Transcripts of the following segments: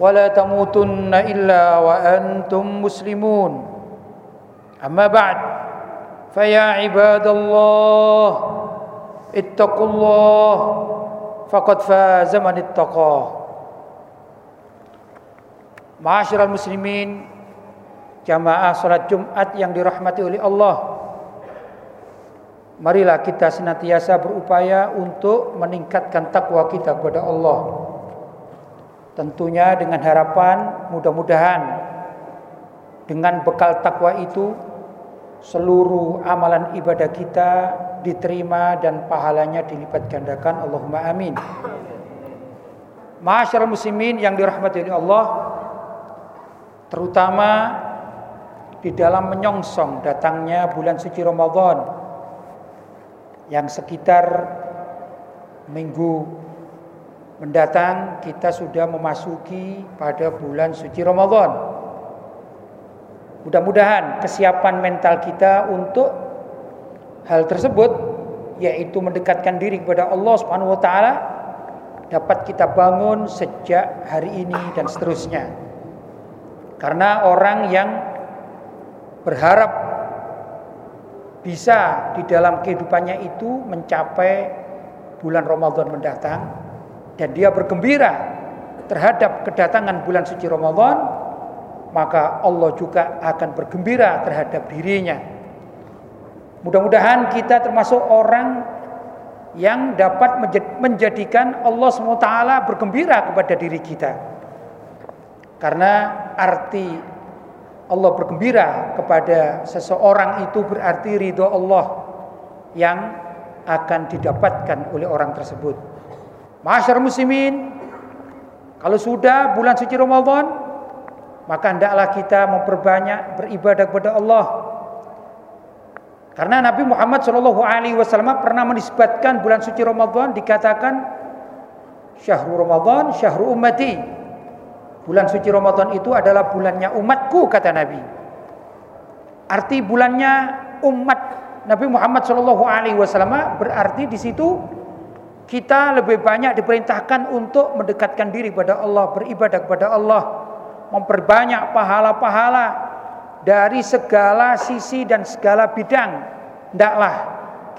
ولا تموتن إلا وأنتم مسلمون أما بعد فيا عباد الله اتقوا الله فقد فاز من اتقاه Ma'asyiral muslimin jamaah salat Jumat yang dirahmati oleh Allah Marilah kita senantiasa berupaya untuk meningkatkan takwa kita kepada Allah Tentunya dengan harapan mudah-mudahan dengan bekal takwa itu seluruh amalan ibadah kita diterima dan pahalanya dilipat gandakan. Allahumma amin. Masyarakat muslimin yang dirahmati oleh Allah terutama di dalam menyongsong datangnya bulan suci Ramadan yang sekitar minggu mendatang kita sudah memasuki pada bulan suci Ramadan. Mudah-mudahan kesiapan mental kita untuk hal tersebut yaitu mendekatkan diri kepada Allah Subhanahu wa taala dapat kita bangun sejak hari ini dan seterusnya. Karena orang yang berharap bisa di dalam kehidupannya itu mencapai bulan Ramadan mendatang dan dia bergembira terhadap kedatangan bulan suci Ramadan, maka Allah juga akan bergembira terhadap dirinya. Mudah-mudahan kita termasuk orang yang dapat menjadikan Allah SWT bergembira kepada diri kita. Karena arti Allah bergembira kepada seseorang itu berarti ridho Allah yang akan didapatkan oleh orang tersebut. Masyarakat muslimin, kalau sudah bulan suci Ramadan, maka hendaklah kita memperbanyak beribadah kepada Allah. Karena Nabi Muhammad Wasallam pernah menisbatkan bulan suci Ramadan dikatakan syahrul Ramadan, syahrul ummati. Bulan suci Ramadan itu adalah bulannya umatku kata Nabi. Arti bulannya umat Nabi Muhammad Wasallam berarti di situ kita lebih banyak diperintahkan untuk mendekatkan diri kepada Allah, beribadah kepada Allah, memperbanyak pahala-pahala dari segala sisi dan segala bidang. Hendaklah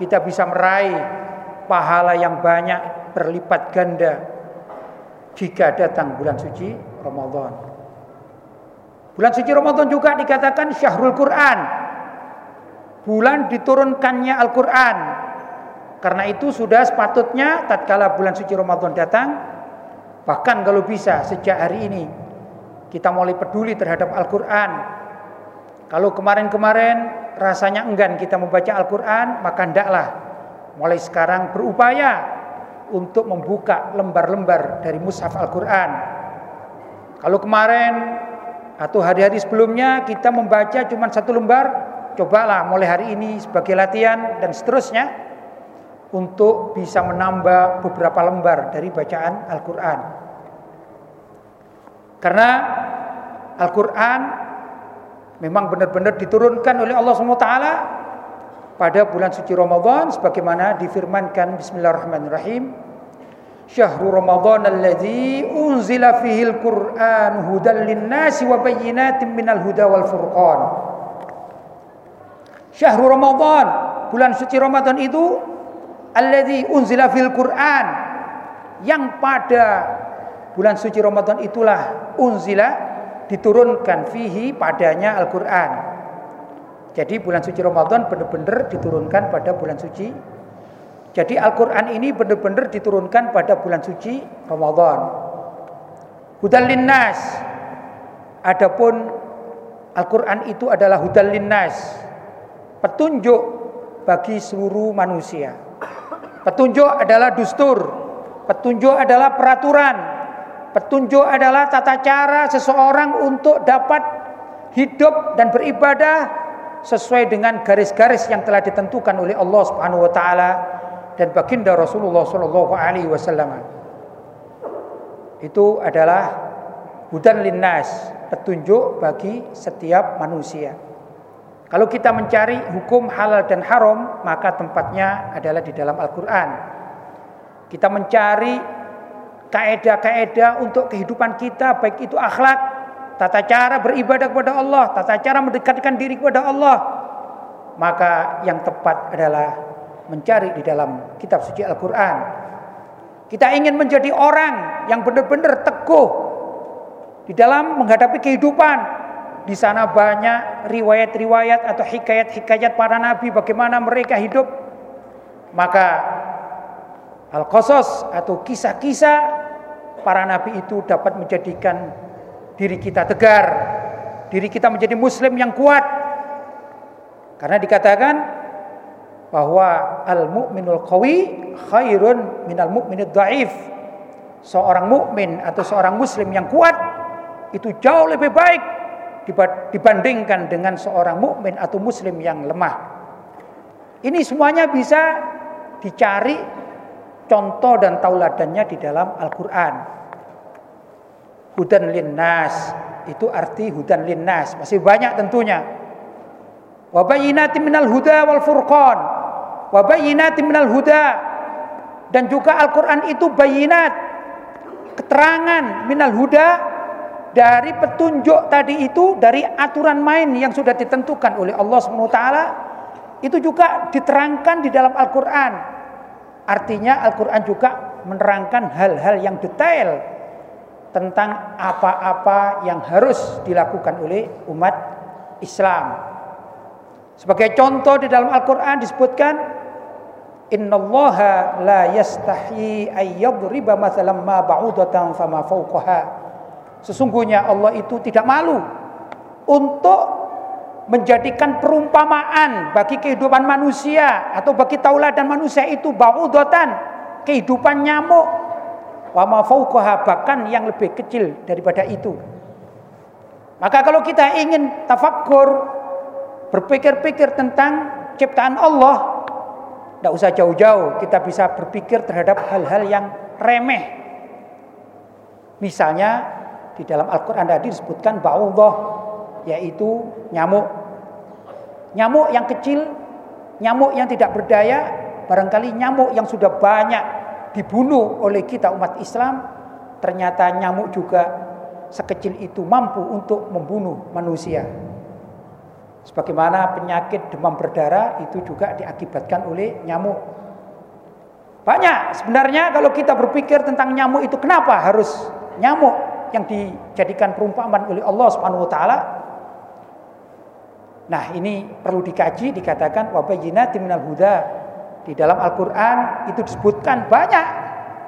kita bisa meraih pahala yang banyak berlipat ganda jika datang bulan suci Ramadan. Bulan suci Ramadan juga dikatakan syahrul Quran. Bulan diturunkannya Al-Quran karena itu sudah sepatutnya tatkala bulan suci Ramadan datang bahkan kalau bisa sejak hari ini kita mulai peduli terhadap Al-Qur'an. Kalau kemarin-kemarin rasanya enggan kita membaca Al-Qur'an, maka hendaklah mulai sekarang berupaya untuk membuka lembar-lembar dari mushaf Al-Qur'an. Kalau kemarin atau hari-hari sebelumnya kita membaca cuma satu lembar, cobalah mulai hari ini sebagai latihan dan seterusnya untuk bisa menambah beberapa lembar dari bacaan Al-Quran. Karena Al-Quran memang benar-benar diturunkan oleh Allah SWT pada bulan suci Ramadan sebagaimana difirmankan Bismillahirrahmanirrahim Syahrul Ramadan alladzi unzila fihi al-Qur'an hudan lin-nasi wa bayyinatin minal huda wal furqan. Syahrul Ramadan, bulan suci Ramadan itu alladzi unzila fil Qur'an yang pada bulan suci Ramadan itulah unzila diturunkan fihi padanya Al-Qur'an. Jadi bulan suci Ramadan benar-benar diturunkan pada bulan suci. Jadi Al-Qur'an ini benar-benar diturunkan pada bulan suci Ramadan. Hudal linnas. Adapun Al-Qur'an itu adalah hudal linnas. Petunjuk bagi seluruh manusia. Petunjuk adalah dustur. Petunjuk adalah peraturan Petunjuk adalah tata cara seseorang untuk dapat hidup dan beribadah sesuai dengan garis-garis yang telah ditentukan oleh Allah Subhanahu wa taala dan baginda Rasulullah wasallam. Itu adalah hudan linnas, petunjuk bagi setiap manusia. Kalau kita mencari hukum halal dan haram, maka tempatnya adalah di dalam Al-Qur'an. Kita mencari kaedah-kaedah untuk kehidupan kita baik itu akhlak, tata cara beribadah kepada Allah, tata cara mendekatkan diri kepada Allah. Maka yang tepat adalah mencari di dalam kitab suci Al-Qur'an. Kita ingin menjadi orang yang benar-benar teguh di dalam menghadapi kehidupan. Di sana banyak riwayat-riwayat atau hikayat-hikayat para nabi bagaimana mereka hidup. Maka Al-Qasas atau kisah-kisah para nabi itu dapat menjadikan diri kita tegar, diri kita menjadi muslim yang kuat. Karena dikatakan bahwa al-mu'minul qawi khairun minal mu'minid dhaif. Seorang mukmin atau seorang muslim yang kuat itu jauh lebih baik dibandingkan dengan seorang mukmin atau muslim yang lemah. Ini semuanya bisa dicari contoh dan tauladannya di dalam Al-Quran. Hudan linnas itu arti hudan linnas masih banyak tentunya. Wabayinati minal huda wal furqan. Wabayinati minal huda dan juga Al-Quran itu bayinat keterangan minal huda dari petunjuk tadi itu dari aturan main yang sudah ditentukan oleh Allah SWT itu juga diterangkan di dalam Al-Quran Artinya Al-Quran juga menerangkan hal-hal yang detail tentang apa-apa yang harus dilakukan oleh umat Islam. Sebagai contoh di dalam Al-Quran disebutkan Innallaha la yastahi ayyadriba mathalan ma ba'udatan fama fawqaha. Sesungguhnya Allah itu tidak malu untuk menjadikan perumpamaan bagi kehidupan manusia atau bagi tauladan manusia itu baudotan kehidupan nyamuk. Wa ma bahkan yang lebih kecil daripada itu. Maka kalau kita ingin tafakkur berpikir-pikir tentang ciptaan Allah tidak usah jauh-jauh kita bisa berpikir terhadap hal-hal yang remeh. Misalnya di dalam Al-Quran tadi disebutkan ba'udah yaitu nyamuk. Nyamuk yang kecil, nyamuk yang tidak berdaya, barangkali nyamuk yang sudah banyak dibunuh oleh kita umat Islam, ternyata nyamuk juga sekecil itu mampu untuk membunuh manusia. Sebagaimana penyakit demam berdarah itu juga diakibatkan oleh nyamuk. Banyak sebenarnya kalau kita berpikir tentang nyamuk itu kenapa harus nyamuk yang dijadikan perumpamaan oleh Allah Subhanahu wa taala Nah, ini perlu dikaji dikatakan wabayinatin minal huda. Di dalam Al-Qur'an itu disebutkan banyak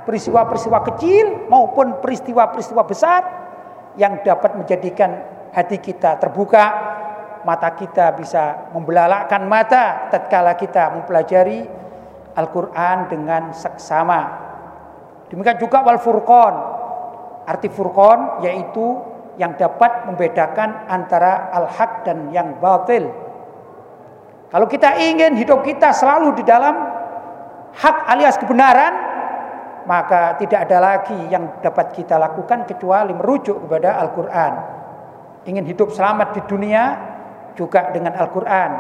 peristiwa-peristiwa kecil maupun peristiwa-peristiwa besar yang dapat menjadikan hati kita terbuka, mata kita bisa membelalakkan mata tatkala kita mempelajari Al-Qur'an dengan seksama. Demikian juga wal furqan. Arti furqan yaitu yang dapat membedakan antara al-haq dan yang batil. Kalau kita ingin hidup kita selalu di dalam hak alias kebenaran, maka tidak ada lagi yang dapat kita lakukan kecuali merujuk kepada Al-Quran. Ingin hidup selamat di dunia juga dengan Al-Quran.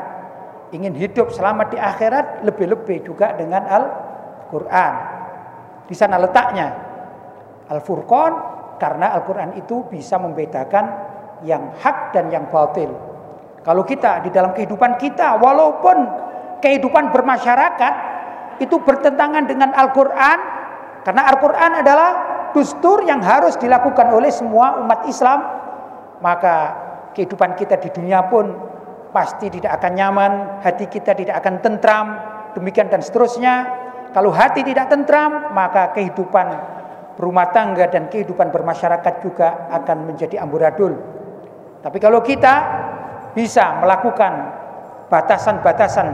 Ingin hidup selamat di akhirat lebih-lebih juga dengan Al-Quran. Di sana letaknya. Al-Furqan karena Al-Quran itu bisa membedakan yang hak dan yang batil. Kalau kita di dalam kehidupan kita, walaupun kehidupan bermasyarakat itu bertentangan dengan Al-Quran, karena Al-Quran adalah dustur yang harus dilakukan oleh semua umat Islam, maka kehidupan kita di dunia pun pasti tidak akan nyaman, hati kita tidak akan tentram, demikian dan seterusnya. Kalau hati tidak tentram, maka kehidupan berumah tangga dan kehidupan bermasyarakat juga akan menjadi amburadul. Tapi kalau kita bisa melakukan batasan-batasan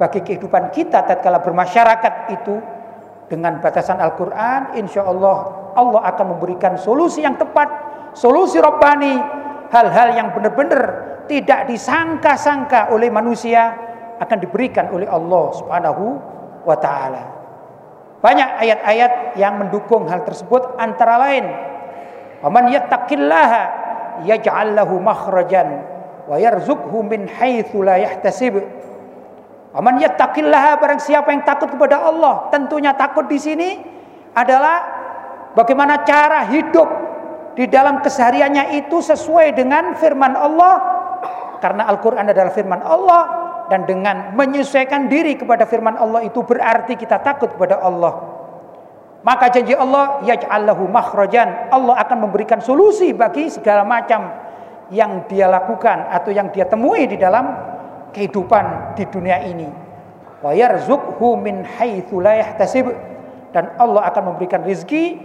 bagi kehidupan kita tatkala bermasyarakat itu dengan batasan Al-Quran, insya Allah Allah akan memberikan solusi yang tepat, solusi robbani, hal-hal yang benar-benar tidak disangka-sangka oleh manusia akan diberikan oleh Allah Subhanahu wa taala. Banyak ayat-ayat yang mendukung hal tersebut antara lain Waman yattaqillaha yaj'al lahu makhrajan wa yarzuqhu min haitsu la yahtasib. Waman yattaqillaha barang siapa yang takut kepada Allah, tentunya takut di sini adalah bagaimana cara hidup di dalam kesehariannya itu sesuai dengan firman Allah karena Al-Qur'an adalah firman Allah dan dengan menyesuaikan diri kepada firman Allah itu berarti kita takut kepada Allah. Maka janji Allah yaj'allahu makhrajan. Allah akan memberikan solusi bagi segala macam yang dia lakukan atau yang dia temui di dalam kehidupan di dunia ini. Wa yarzuqhu min haitsu la yahtasib dan Allah akan memberikan rizki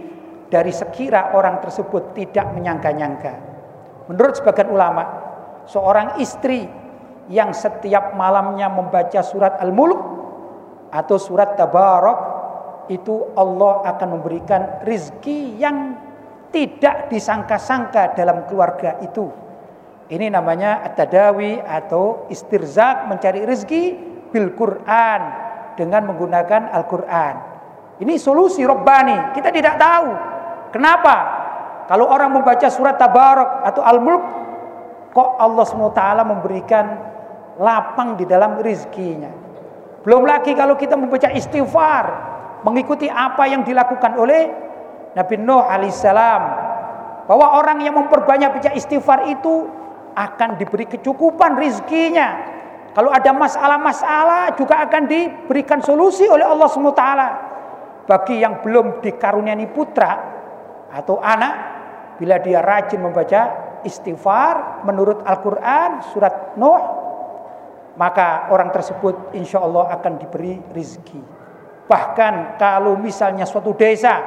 dari sekira orang tersebut tidak menyangka-nyangka. Menurut sebagian ulama, seorang istri yang setiap malamnya membaca surat Al-Mulk atau surat Tabarak itu Allah akan memberikan rizki yang tidak disangka-sangka dalam keluarga itu. Ini namanya at-tadawi atau istirzak mencari rizki bil Quran dengan menggunakan Al-Quran. Ini solusi robbani. Kita tidak tahu. Kenapa? Kalau orang membaca surat Tabarak atau Al-Mulk, kok Allah SWT memberikan lapang di dalam rizkinya. Belum lagi kalau kita membaca istighfar, mengikuti apa yang dilakukan oleh Nabi Nuh alaihissalam, bahwa orang yang memperbanyak baca istighfar itu akan diberi kecukupan rizkinya. Kalau ada masalah-masalah juga akan diberikan solusi oleh Allah SWT. Bagi yang belum dikaruniai putra atau anak, bila dia rajin membaca istighfar menurut Al-Quran surat Nuh maka orang tersebut insya Allah akan diberi rizki. Bahkan kalau misalnya suatu desa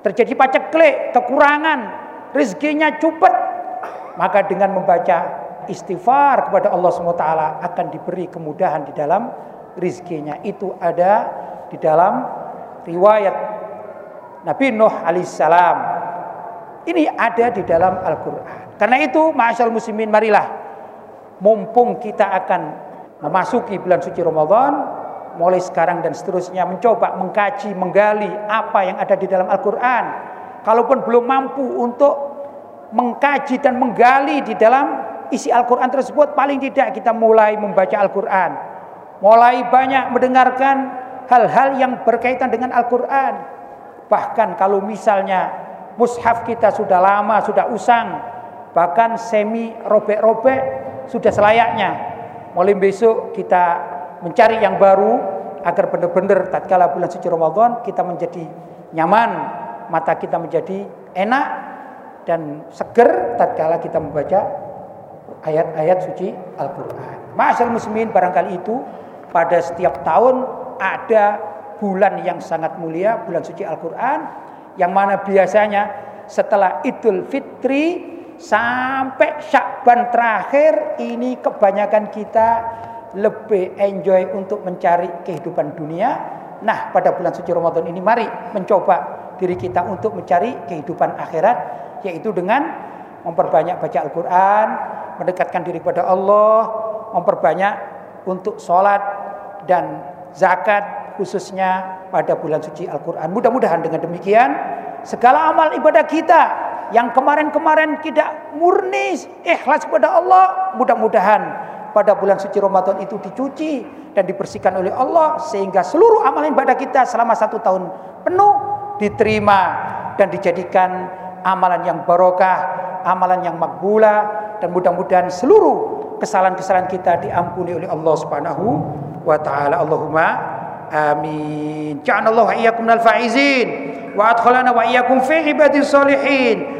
terjadi paceklik, kekurangan, rizkinya cepat, maka dengan membaca istighfar kepada Allah SWT akan diberi kemudahan di dalam rizkinya. Itu ada di dalam riwayat Nabi Nuh alaihissalam. Ini ada di dalam Al-Quran. Karena itu, masyaallah muslimin, marilah mumpung kita akan memasuki bulan suci Ramadan, mulai sekarang dan seterusnya mencoba mengkaji, menggali apa yang ada di dalam Al-Qur'an. Kalaupun belum mampu untuk mengkaji dan menggali di dalam isi Al-Qur'an tersebut, paling tidak kita mulai membaca Al-Qur'an. Mulai banyak mendengarkan hal-hal yang berkaitan dengan Al-Qur'an. Bahkan kalau misalnya mushaf kita sudah lama, sudah usang, bahkan semi robek-robek, sudah selayaknya. Mulai besok kita mencari yang baru agar benar-benar tatkala bulan suci Ramadan kita menjadi nyaman, mata kita menjadi enak dan seger tatkala kita membaca ayat-ayat suci Al-Qur'an. Masyaallah muslimin barangkali itu pada setiap tahun ada bulan yang sangat mulia, bulan suci Al-Qur'an yang mana biasanya setelah Idul Fitri sampai Syakban terakhir ini kebanyakan kita lebih enjoy untuk mencari kehidupan dunia. Nah, pada bulan suci Ramadan ini mari mencoba diri kita untuk mencari kehidupan akhirat yaitu dengan memperbanyak baca Al-Qur'an, mendekatkan diri kepada Allah, memperbanyak untuk sholat dan zakat khususnya pada bulan suci Al-Qur'an. Mudah-mudahan dengan demikian segala amal ibadah kita yang kemarin-kemarin tidak murni ikhlas kepada Allah, mudah-mudahan pada bulan suci Ramadan itu dicuci dan dibersihkan oleh Allah sehingga seluruh amalan ibadah kita selama satu tahun penuh diterima dan dijadikan amalan yang barokah, amalan yang makbula dan mudah-mudahan seluruh kesalahan-kesalahan kita diampuni oleh Allah Subhanahu wa taala. Allahumma amin. Ja'alallahu iyyakum minal faizin wa adkhalana wa fi ibadis salihin.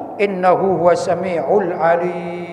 إنه هو السميع العليم.